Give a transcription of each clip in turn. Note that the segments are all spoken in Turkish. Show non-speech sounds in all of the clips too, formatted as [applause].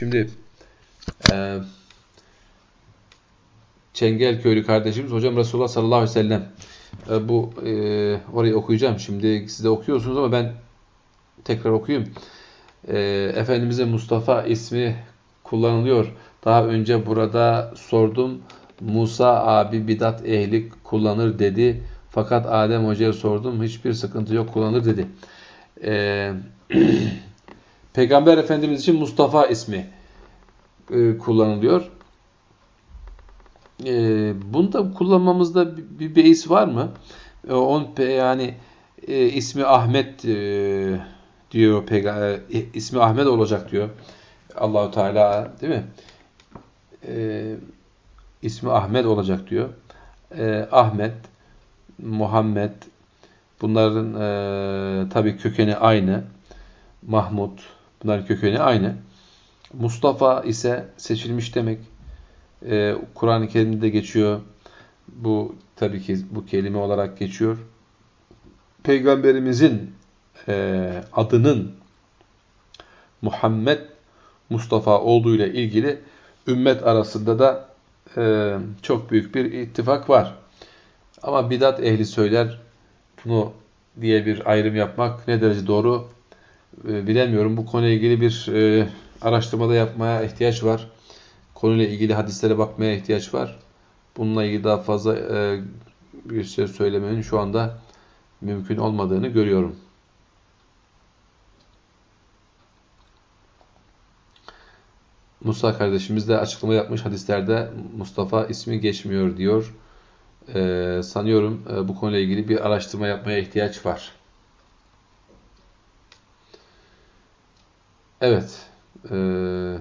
Şimdi e, Çengelköylü kardeşimiz hocam Resulullah sallallahu aleyhi ve sellem e, bu e, orayı okuyacağım. Şimdi siz de okuyorsunuz ama ben tekrar okuyayım. E, Efendimiz'e Mustafa ismi kullanılıyor. Daha önce burada sordum. Musa abi bidat ehli kullanır dedi. Fakat Adem hocaya sordum. Hiçbir sıkıntı yok kullanır dedi. Eee [clears throat] Peygamber Efendimiz için Mustafa ismi e, kullanılıyor. E, bunda kullanmamızda bir, bir beis var mı? E, on yani e, ismi Ahmet e, diyor peygamber e, ismi Ahmet olacak diyor. Allahu Teala değil mi? E, ismi Ahmet olacak diyor. E, Ahmet, Muhammed bunların e, tabi kökeni aynı. Mahmud Bunların kökeni aynı. Mustafa ise seçilmiş demek. Ee, Kur'an-ı Kerim'de geçiyor. Bu tabii ki bu kelime olarak geçiyor. Peygamberimizin e, adının Muhammed Mustafa olduğuyla ilgili ümmet arasında da e, çok büyük bir ittifak var. Ama bidat ehli söyler bunu diye bir ayrım yapmak ne derece doğru e, bilemiyorum. Bu konuyla ilgili bir e, araştırmada yapmaya ihtiyaç var. Konuyla ilgili hadislere bakmaya ihtiyaç var. Bununla ilgili daha fazla e, bir şey söylemenin şu anda mümkün olmadığını görüyorum. Musa kardeşimiz de açıklama yapmış hadislerde Mustafa ismi geçmiyor diyor. Ee, sanıyorum e, bu konuyla ilgili bir araştırma yapmaya ihtiyaç var. Evet. Ee,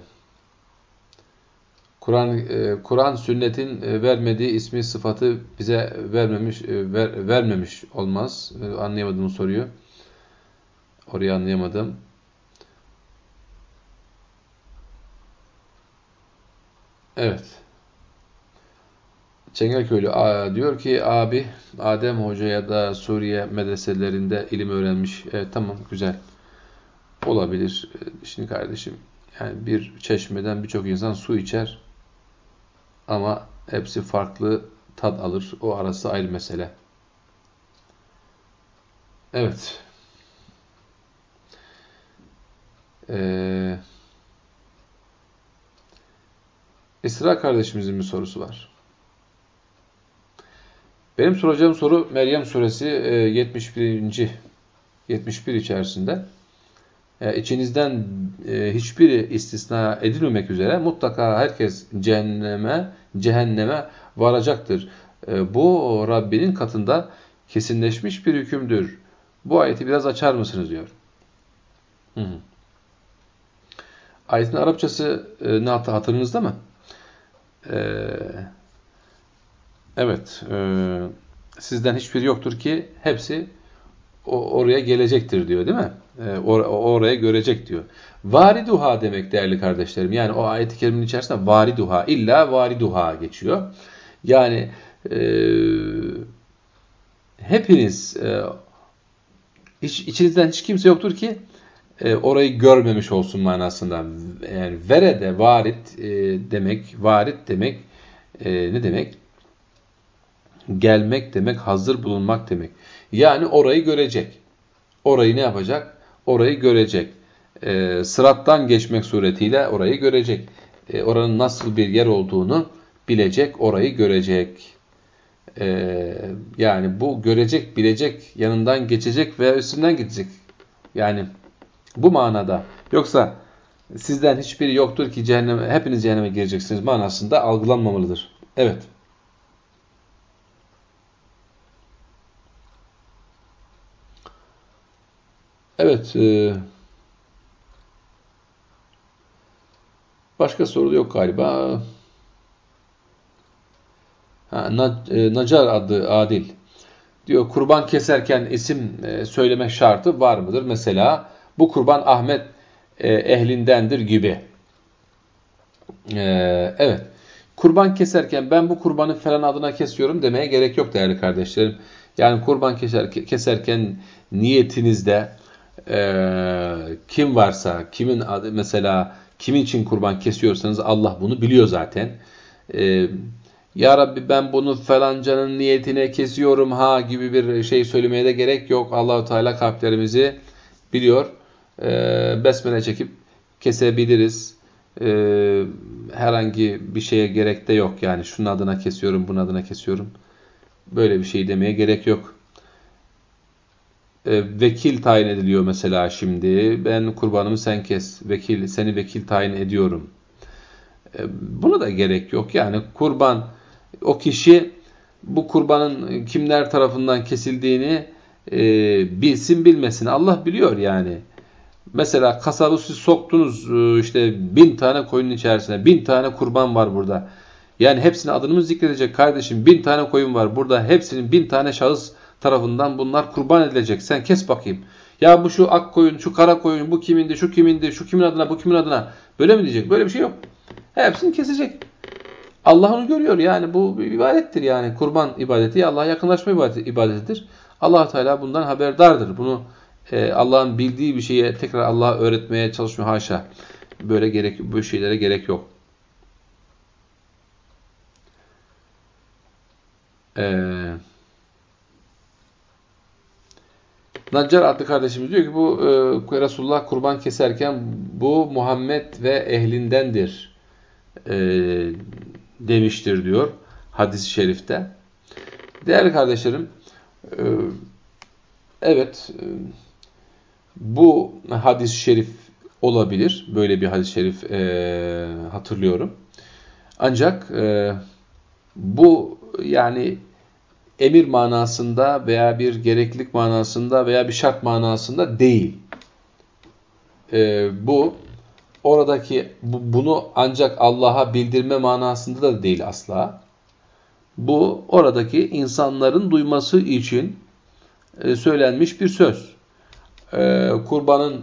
Kur'an e, Kur'an sünnetin e, vermediği ismi sıfatı bize vermemiş e, ver, vermemiş olmaz. E, anlayamadım soruyu. Orayı anlayamadım. Evet. Çengelköylü diyor ki abi Adem Hoca ya da Suriye medreselerinde ilim öğrenmiş. Evet tamam güzel olabilir. Ee, şimdi kardeşim yani bir çeşmeden birçok insan su içer ama hepsi farklı tat alır. O arası ayrı mesele. Evet. Ee, İsra kardeşimizin bir sorusu var. Benim soracağım soru Meryem suresi 71. E, 71 içerisinde e, içinizden e, hiçbiri istisna edilmemek üzere mutlaka herkes cehenneme cehenneme varacaktır. E, bu Rabbinin katında kesinleşmiş bir hükümdür. Bu ayeti biraz açar mısınız diyor. Hı hı. Ayetin Arapçası e, ne hatırınızda mı? E, evet. E, sizden hiçbiri yoktur ki hepsi oraya gelecektir diyor değil mi? E, or, oraya görecek diyor. Variduha demek değerli kardeşlerim. Yani o ayet-i kerimin içerisinde variduha, illa variduha geçiyor. Yani e, hepiniz e, hiç, içinizden hiç kimse yoktur ki e, orayı görmemiş olsun manasında. Yani verede varit e, demek, varit demek e, ne demek? Gelmek demek, hazır bulunmak demek. Yani orayı görecek. Orayı ne yapacak? Orayı görecek. E, sırattan geçmek suretiyle orayı görecek. E, oranın nasıl bir yer olduğunu bilecek, orayı görecek. E, yani bu görecek, bilecek, yanından geçecek veya üstünden gidecek. Yani bu manada. Yoksa sizden hiçbiri yoktur ki cehenneme, hepiniz cehenneme gireceksiniz manasında algılanmamalıdır. Evet. Evet. E, başka soru yok galiba. Ha, e, Nacar adı Adil. Diyor kurban keserken isim e, söylemek şartı var mıdır? Mesela bu kurban Ahmet ehlindendir gibi. evet. Kurban keserken ben bu kurbanı falan adına kesiyorum demeye gerek yok değerli kardeşlerim. Yani kurban keser, keserken niyetinizde e, kim varsa, kimin adı mesela kimin için kurban kesiyorsanız Allah bunu biliyor zaten. E, ya Rabbi ben bunu falancanın niyetine kesiyorum ha gibi bir şey söylemeye de gerek yok. Allahu Teala kalplerimizi biliyor. E, besmele çekip kesebiliriz. E, herhangi bir şeye gerek de yok yani şunun adına kesiyorum, bunun adına kesiyorum. Böyle bir şey demeye gerek yok. E, vekil tayin ediliyor mesela şimdi. Ben kurbanımı sen kes. Vekil seni vekil tayin ediyorum. E, buna da gerek yok. Yani kurban o kişi bu kurbanın kimler tarafından kesildiğini e, bilsin bilmesin. Allah biliyor yani. Mesela kasabı siz soktunuz e, işte bin tane koyunun içerisine. Bin tane kurban var burada. Yani hepsinin adını mı zikredecek kardeşim? Bin tane koyun var burada. Hepsinin bin tane şahıs tarafından bunlar kurban edilecek. Sen kes bakayım. Ya bu şu ak koyun, şu kara koyun, bu kimindi, şu kimindi, şu kimin adına, bu kimin adına. Böyle mi diyecek? Böyle bir şey yok. Hepsini kesecek. Allah onu görüyor yani bu bir ibadettir yani kurban ibadeti Allah'a yakınlaşma ibadeti, ibadetidir. allah Teala bundan haberdardır. Bunu e, Allah'ın bildiği bir şeye tekrar Allah'a öğretmeye çalışmıyor haşa. Böyle gerek bu şeylere gerek yok. Eee Naccar adlı kardeşimiz diyor ki bu e, Resulullah kurban keserken bu Muhammed ve ehlindendir e, demiştir diyor hadis-i şerifte. Değerli kardeşlerim e, evet e, bu hadis-i şerif olabilir. Böyle bir hadis-i şerif e, hatırlıyorum. Ancak e, bu yani emir manasında veya bir gereklilik manasında veya bir şart manasında değil. E, bu oradaki bu, bunu ancak Allah'a bildirme manasında da değil asla. Bu oradaki insanların duyması için e, söylenmiş bir söz. E, kurbanın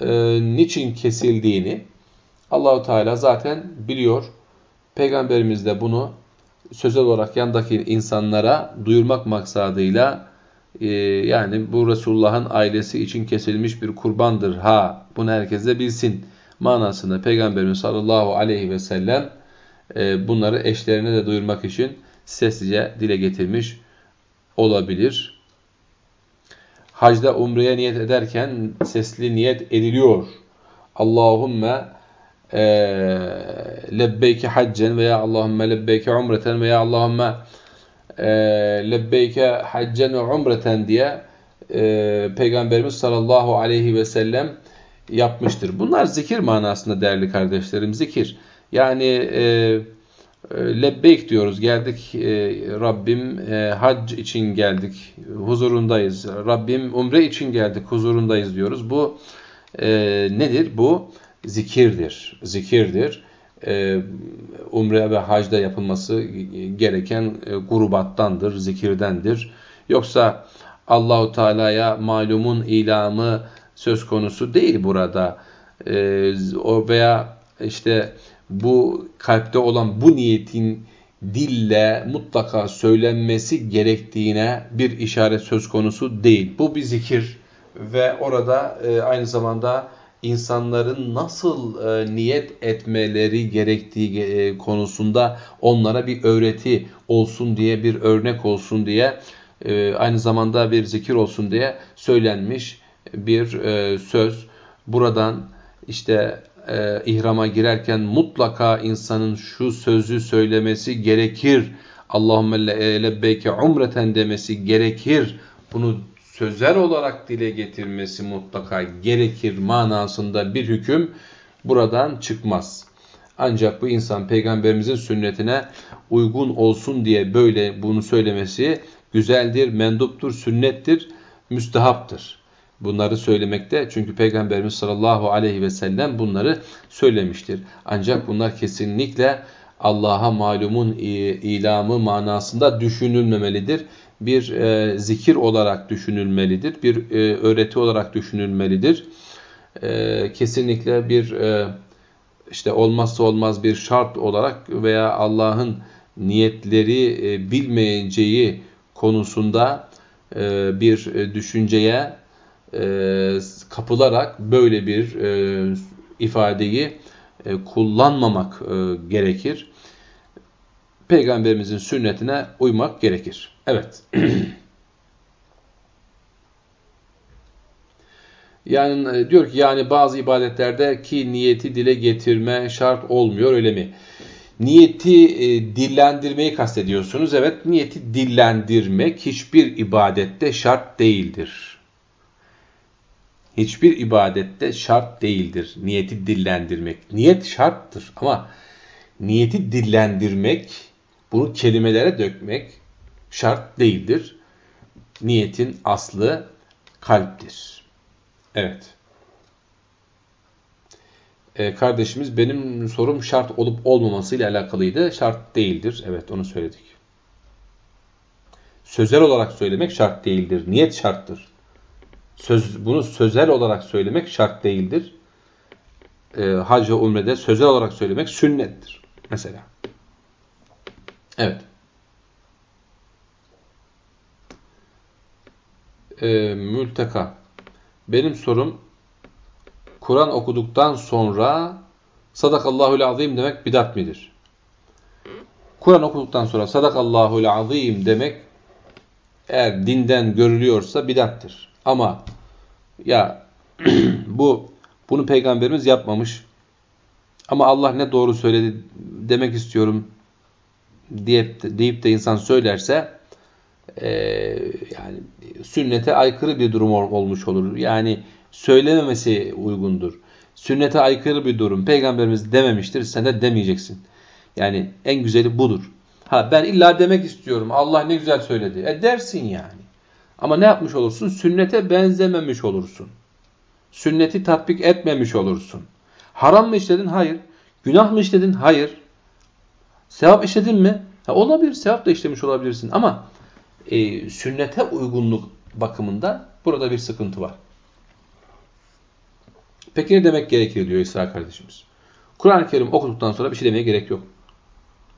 e, niçin kesildiğini Allahu Teala zaten biliyor. Peygamberimiz de bunu sözel olarak yandaki insanlara duyurmak maksadıyla e, yani bu Resulullah'ın ailesi için kesilmiş bir kurbandır. Ha bunu herkes de bilsin manasında Peygamberimiz sallallahu aleyhi ve sellem e, bunları eşlerine de duyurmak için seslice dile getirmiş olabilir. Hacda umreye niyet ederken sesli niyet ediliyor. Allahümme e, lebbeyke haccen veya Allahümme lebbeyke umreten veya Allahümme e, lebbeyke haccen ve umreten diye e, Peygamberimiz sallallahu aleyhi ve sellem yapmıştır. Bunlar zikir manasında değerli kardeşlerim zikir. Yani e, e, lebbeyk diyoruz geldik e, Rabbim e, hac için geldik huzurundayız. Rabbim umre için geldik huzurundayız diyoruz. Bu e, nedir? Bu zikirdir. Zikirdir. E, umre ve hacda yapılması gereken e, grubattandır, zikirdendir. Yoksa Allahu Teala'ya malumun ilamı söz konusu değil burada. E, o veya işte bu kalpte olan bu niyetin dille mutlaka söylenmesi gerektiğine bir işaret söz konusu değil. Bu bir zikir ve orada e, aynı zamanda insanların nasıl e, niyet etmeleri gerektiği e, konusunda onlara bir öğreti olsun diye, bir örnek olsun diye, e, aynı zamanda bir zikir olsun diye söylenmiş bir e, söz. Buradan işte e, ihrama girerken mutlaka insanın şu sözü söylemesi gerekir. Allahümme lebbeyke umreten demesi gerekir. Bunu sözel olarak dile getirmesi mutlaka gerekir manasında bir hüküm buradan çıkmaz. Ancak bu insan peygamberimizin sünnetine uygun olsun diye böyle bunu söylemesi güzeldir, menduptur, sünnettir, müstehaptır. Bunları söylemekte çünkü Peygamberimiz sallallahu aleyhi ve sellem bunları söylemiştir. Ancak bunlar kesinlikle Allah'a malumun ilamı manasında düşünülmemelidir bir e, zikir olarak düşünülmelidir, bir e, öğreti olarak düşünülmelidir. E, kesinlikle bir e, işte olmazsa olmaz bir şart olarak veya Allah'ın niyetleri e, bilmeyeceği konusunda e, bir e, düşünceye e, kapılarak böyle bir e, ifadeyi e, kullanmamak e, gerekir. Peygamberimizin sünnetine uymak gerekir. Evet. [clears throat] yani e, diyor ki yani bazı ibadetlerde ki niyeti dile getirme şart olmuyor öyle mi? Niyeti e, dillendirmeyi kastediyorsunuz. Evet niyeti dillendirmek hiçbir ibadette şart değildir. Hiçbir ibadette şart değildir niyeti dillendirmek. Niyet şarttır ama niyeti dillendirmek, bunu kelimelere dökmek şart değildir. Niyetin aslı kalptir. Evet. Ee, kardeşimiz benim sorum şart olup olmaması ile alakalıydı. Şart değildir. Evet onu söyledik. Sözel olarak söylemek şart değildir. Niyet şarttır. Söz, bunu sözel olarak söylemek şart değildir. Ee, hac ve umrede sözel olarak söylemek sünnettir. Mesela. Evet. Ee, mülteka. Benim sorum Kur'an okuduktan sonra sadakallahul azim demek bidat midir? Kur'an okuduktan sonra sadakallahul azim demek eğer dinden görülüyorsa bidattır. Ama ya [clears throat] bu bunu peygamberimiz yapmamış. Ama Allah ne doğru söyledi demek istiyorum deyip de, deyip de insan söylerse e, yani sünnete aykırı bir durum olmuş olur. Yani söylememesi uygundur. Sünnete aykırı bir durum. Peygamberimiz dememiştir. Sen de demeyeceksin. Yani en güzeli budur. Ha ben illa demek istiyorum. Allah ne güzel söyledi. E dersin yani. Ama ne yapmış olursun? Sünnete benzememiş olursun. Sünneti tatbik etmemiş olursun. Haram mı işledin? Hayır. Günah mı işledin? Hayır. Sevap işledin mi? Ha, olabilir. Sevap da işlemiş olabilirsin. Ama e, sünnete uygunluk bakımında burada bir sıkıntı var. Peki ne demek gerekir diyor İsra kardeşimiz. Kur'an-ı Kerim okuduktan sonra bir şey demeye gerek yok.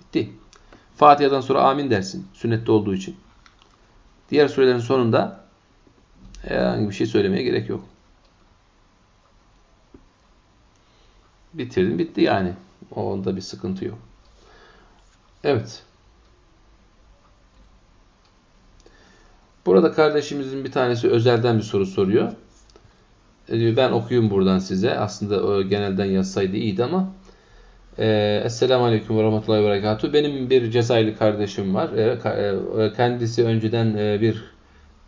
Bitti. Fatiha'dan sonra amin dersin. Sünnette olduğu için. Diğer surelerin sonunda herhangi bir şey söylemeye gerek yok. Bitirdin bitti yani. Onda bir sıkıntı yok. Evet. Burada kardeşimizin bir tanesi özelden bir soru soruyor. E, ben okuyayım buradan size. Aslında genelden yazsaydı iyiydi ama. Ee, Esselamu Aleyküm ve Rahmetullahi ve Berekatuhu. Benim bir Cezayirli kardeşim var. Ee, kendisi önceden e, bir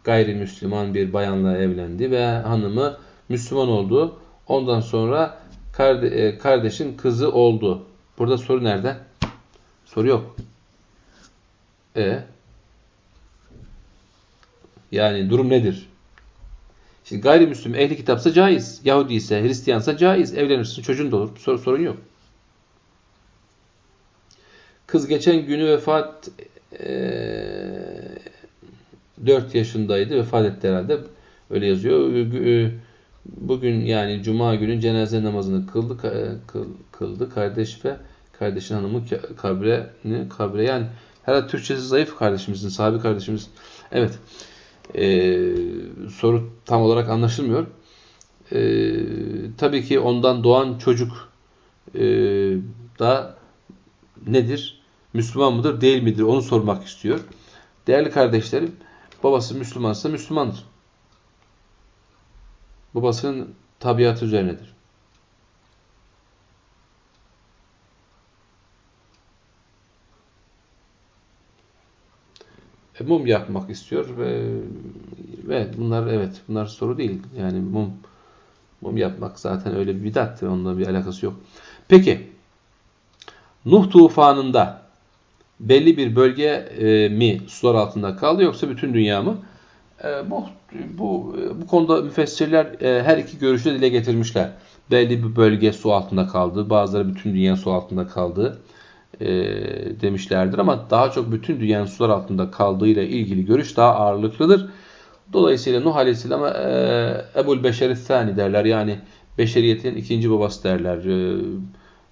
gayrimüsliman bir bayanla evlendi ve hanımı Müslüman oldu. Ondan sonra e, kardeşin kızı oldu. Burada soru nerede? Soru yok. E yani durum nedir? Şimdi gayrimüslim ehli kitapsa caiz. Yahudi ise Hristiyansa caiz. Evlenirsin çocuğun da olur. Sor, sorun yok. Kız geçen günü vefat e, 4 yaşındaydı. Vefat etti herhalde. Öyle yazıyor. E, bugün yani cuma günü cenaze namazını kıldı, kıldı kardeş ve kardeşin hanımı kabre, kabre yani herhalde Türkçesi zayıf kardeşimizin, sahibi kardeşimiz. Evet e, soru tam olarak anlaşılmıyor. E, tabii ki ondan doğan çocuk e, da nedir? Müslüman mıdır, değil midir? Onu sormak istiyor. Değerli kardeşlerim, babası Müslümansa Müslümandır. Babasının tabiatı üzerinedir. Mum yakmak istiyor ve ve bunlar evet bunlar soru değil. Yani mum mum yapmak zaten öyle bir bidattır. Onunla bir alakası yok. Peki Nuh tufanında belli bir bölge e, mi sular altında kaldı yoksa bütün dünya mı? E, bu, bu, bu konuda müfessirler e, her iki görüşü dile getirmişler. Belli bir bölge su altında kaldı. Bazıları bütün dünya su altında kaldı e, demişlerdir. Ama daha çok bütün dünyanın sular altında kaldığıyla ilgili görüş daha ağırlıklıdır. Dolayısıyla Nuh Aleyhisselam'a e, Ebul Beşeri Thani derler. Yani beşeriyetin ikinci babası derler. E,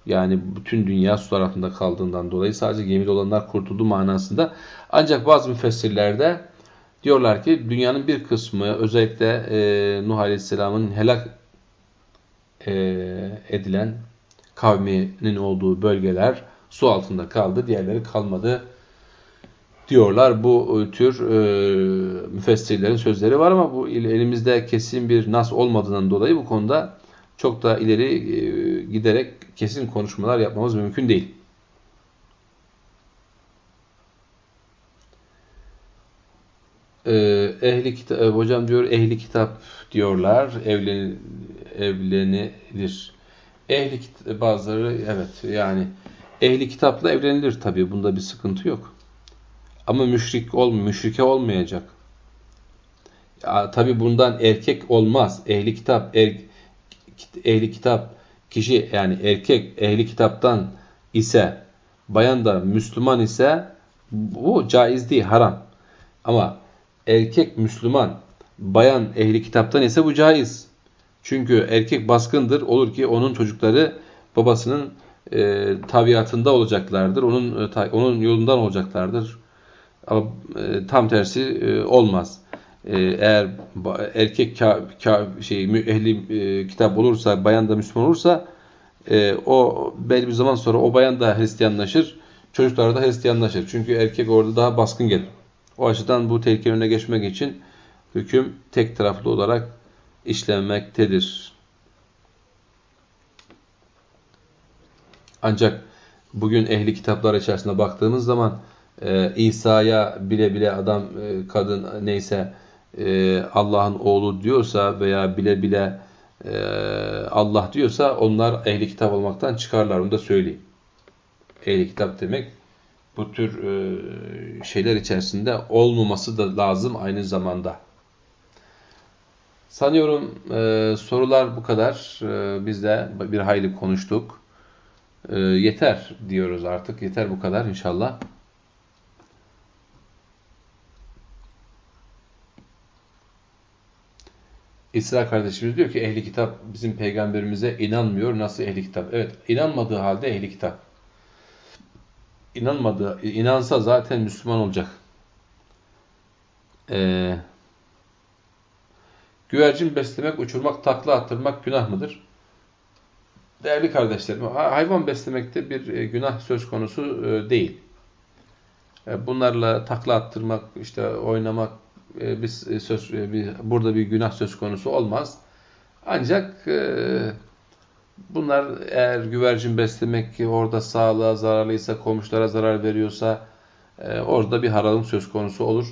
yani bütün dünya sular altında kaldığından dolayı sadece gemide olanlar kurtuldu manasında. Ancak bazı müfessirlerde diyorlar ki dünyanın bir kısmı özellikle e, Nuh Aleyhisselam'ın helak e, edilen kavminin olduğu bölgeler su altında kaldı. Diğerleri kalmadı diyorlar. Bu tür e, müfessirlerin sözleri var ama bu elimizde kesin bir nas olmadığından dolayı bu konuda çok da ileri e, giderek kesin konuşmalar yapmamız mümkün değil. Ee, ehli kitap, e, hocam diyor ehli kitap diyorlar evlen, evlenilir. Ehli bazıları evet yani ehli kitapla evlenilir tabii bunda bir sıkıntı yok. Ama müşrik ol, müşrike olmayacak. Ya, tabii bundan erkek olmaz. Ehli kitap er, ehli kitap kişi yani erkek ehli kitaptan ise bayan da Müslüman ise bu caiz değil, haram. Ama erkek Müslüman, bayan ehli kitaptan ise bu caiz. Çünkü erkek baskındır. Olur ki onun çocukları babasının e, tabiatında olacaklardır. Onun e, onun yolundan olacaklardır. Ama e, tam tersi e, olmaz. E, eğer erkek ka, ka, şey ehli e, kitap olursa, bayan da Müslüman olursa e, o belli bir zaman sonra o bayan da Hristiyanlaşır, çocuklar da Hristiyanlaşır. Çünkü erkek orada daha baskın gelir. O açıdan bu tehlikenin önüne geçmek için hüküm tek taraflı olarak işlenmektedir. Ancak bugün ehli kitaplar içerisinde baktığımız zaman e, İsa'ya bile bile adam, e, kadın neyse e, Allah'ın oğlu diyorsa veya bile bile e, Allah diyorsa onlar ehli kitap olmaktan çıkarlar. Onu da söyleyeyim. Ehli kitap demek bu tür e, şeyler içerisinde olmaması da lazım aynı zamanda. Sanıyorum e, sorular bu kadar. E, biz de bir hayli konuştuk. E, yeter diyoruz artık. Yeter bu kadar inşallah. İsra kardeşimiz diyor ki ehli kitap bizim peygamberimize inanmıyor. Nasıl ehli kitap? Evet inanmadığı halde ehli kitap. İnanmadığı, inansa zaten Müslüman olacak. Ee, güvercin beslemek, uçurmak, takla attırmak günah mıdır? Değerli kardeşlerim, hayvan beslemekte bir e, günah söz konusu e, değil. E, bunlarla takla attırmak, işte oynamak, biz söz burada bir günah söz konusu olmaz. Ancak bunlar eğer güvercin beslemek ki orada sağlığa zararlıysa, komşulara zarar veriyorsa orada bir haralım söz konusu olur.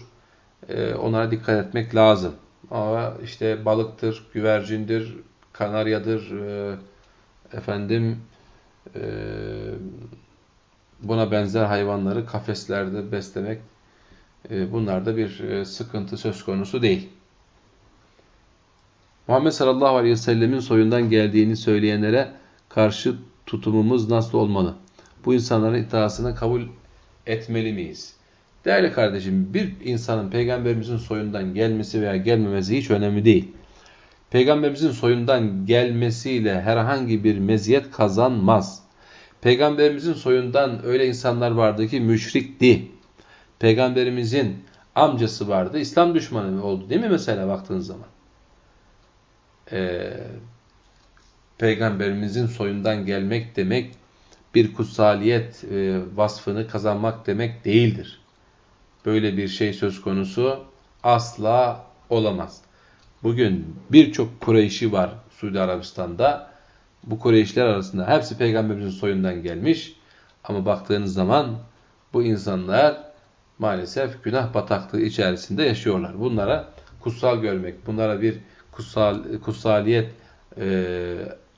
onlara dikkat etmek lazım. Ama işte balıktır, güvercindir, kanaryadır, efendim buna benzer hayvanları kafeslerde beslemek e, bunlarda bir e, sıkıntı söz konusu değil. Muhammed sallallahu aleyhi ve sellemin soyundan geldiğini söyleyenlere karşı tutumumuz nasıl olmalı? Bu insanların iddiasını kabul etmeli miyiz? Değerli kardeşim, bir insanın peygamberimizin soyundan gelmesi veya gelmemesi hiç önemli değil. Peygamberimizin soyundan gelmesiyle herhangi bir meziyet kazanmaz. Peygamberimizin soyundan öyle insanlar vardı ki müşrikti. Peygamberimizin amcası vardı. İslam düşmanı oldu değil mi mesela baktığınız zaman? Ee, Peygamberimizin soyundan gelmek demek bir kutsaliyet e, vasfını kazanmak demek değildir. Böyle bir şey söz konusu asla olamaz. Bugün birçok Kureyşi var Suudi Arabistan'da. Bu Kureyşler arasında hepsi peygamberimizin soyundan gelmiş. Ama baktığınız zaman bu insanlar maalesef günah bataklığı içerisinde yaşıyorlar. Bunlara kutsal görmek, bunlara bir kutsal, kutsaliyet e,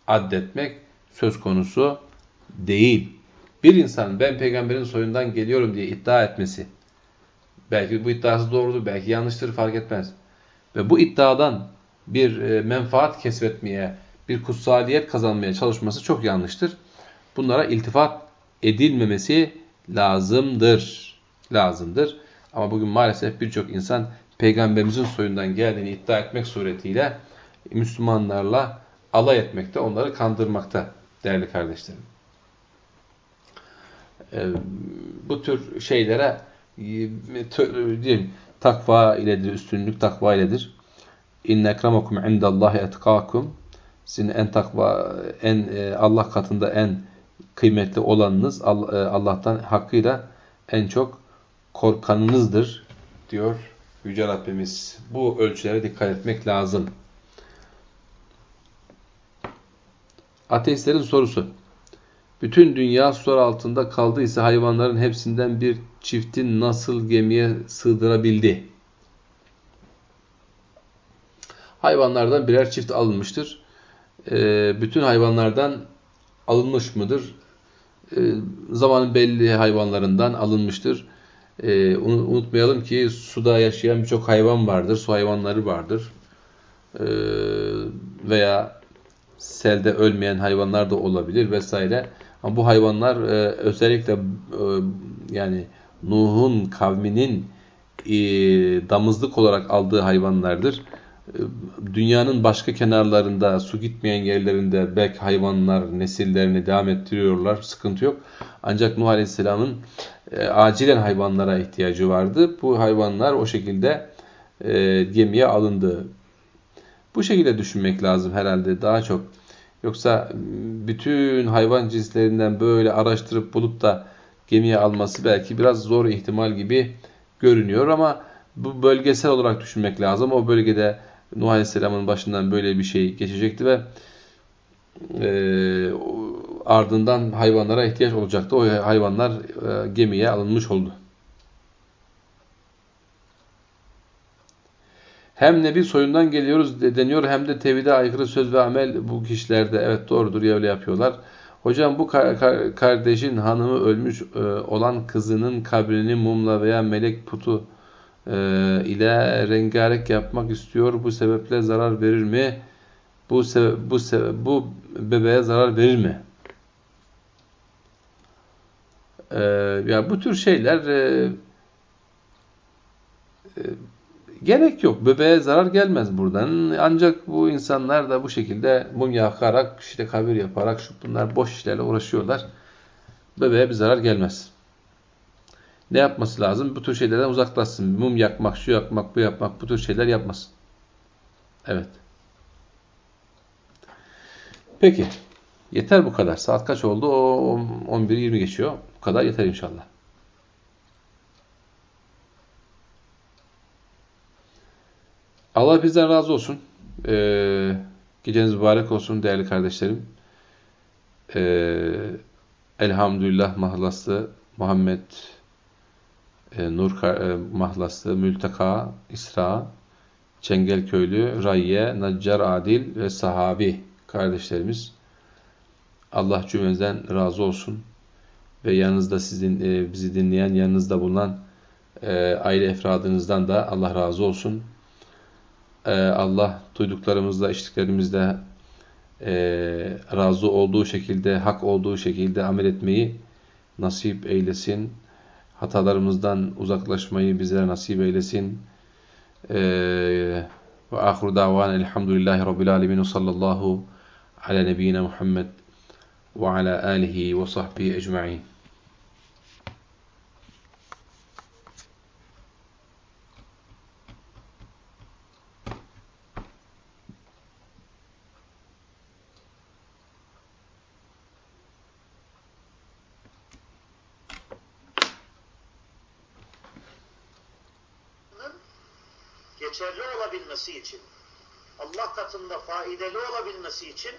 addetmek söz konusu değil. Bir insan ben peygamberin soyundan geliyorum diye iddia etmesi, belki bu iddiası doğrudur, belki yanlıştır fark etmez. Ve bu iddiadan bir e, menfaat kesbetmeye, bir kutsaliyet kazanmaya çalışması çok yanlıştır. Bunlara iltifat edilmemesi lazımdır lazımdır. Ama bugün maalesef birçok insan peygamberimizin soyundan geldiğini iddia etmek suretiyle Müslümanlarla alay etmekte, onları kandırmakta değerli kardeşlerim. Ee, bu tür şeylere diyelim, takva iledir, üstünlük takva iledir. İnne ekremakum indallahi etkakum. Sizin en takva, en e, Allah katında en kıymetli olanınız e, Allah'tan hakkıyla en çok korkanınızdır diyor Yüce Rabbimiz. Bu ölçülere dikkat etmek lazım. Ateistlerin sorusu. Bütün dünya sular altında kaldıysa hayvanların hepsinden bir çiftin nasıl gemiye sığdırabildi? Hayvanlardan birer çift alınmıştır. Ee, bütün hayvanlardan alınmış mıdır? Ee, zamanın belli hayvanlarından alınmıştır. Ee, unutmayalım ki suda yaşayan birçok hayvan vardır. Su hayvanları vardır. Veya selde ölmeyen hayvanlar da olabilir vesaire. Ama bu hayvanlar e, özellikle e, yani Nuh'un kavminin e, damızlık olarak aldığı hayvanlardır. E, dünyanın başka kenarlarında, su gitmeyen yerlerinde belki hayvanlar nesillerini devam ettiriyorlar, sıkıntı yok. Ancak Nuh Aleyhisselam'ın e, acilen hayvanlara ihtiyacı vardı. Bu hayvanlar o şekilde e, gemiye alındı. Bu şekilde düşünmek lazım herhalde daha çok. Yoksa bütün hayvan cinslerinden böyle araştırıp bulup da gemiye alması belki biraz zor ihtimal gibi görünüyor ama bu bölgesel olarak düşünmek lazım. O bölgede Nuh Aleyhisselam'ın başından böyle bir şey geçecekti ve e, ardından hayvanlara ihtiyaç olacaktı. O hayvanlar e, gemiye alınmış oldu. Hem Nebi soyundan geliyoruz deniyor hem de tevhide aykırı söz ve amel bu kişilerde evet doğrudur ya öyle yapıyorlar. Hocam bu kardeşin hanımı ölmüş e, olan kızının kabrini mumla veya melek putu e, ile rengarenk yapmak istiyor. Bu sebeple zarar verir mi? Bu bu bu bebeğe zarar verir mi? Ee, ya bu tür şeyler e, e, Gerek yok. Bebeğe zarar gelmez buradan. Ancak bu insanlar da bu şekilde mum yakarak, işte kabir yaparak şu bunlar boş işlerle uğraşıyorlar. Bebeğe bir zarar gelmez. Ne yapması lazım? Bu tür şeylerden uzaklaşsın. Mum yakmak, şu yakmak, bu yapmak, bu tür şeyler yapmasın. Evet. Peki. Yeter bu kadar. Saat kaç oldu? O 11.20 geçiyor. Bu kadar yeter inşallah. Allah bizden razı olsun. Ee, geceniz mübarek olsun değerli kardeşlerim. Ee, elhamdülillah mahlaslı Muhammed e, Nur e, mahlaslı Mülteka, İsra, Çengelköylü, Rayye, Naccar Adil ve sahabi kardeşlerimiz. Allah cümlenizden razı olsun. Ve yanınızda sizin e, bizi dinleyen, yanınızda bulunan e, aile efradınızdan da Allah razı olsun. Ee, Allah duyduklarımızla, içtiklerimizle e, razı olduğu şekilde, hak olduğu şekilde amel etmeyi nasip eylesin. Hatalarımızdan uzaklaşmayı bizlere nasip eylesin. Ee, ve ahru davan elhamdülillahi rabbil alemin sallallahu ala nebiyyina Muhammed ve ala alihi ve sahbihi ecma'in. için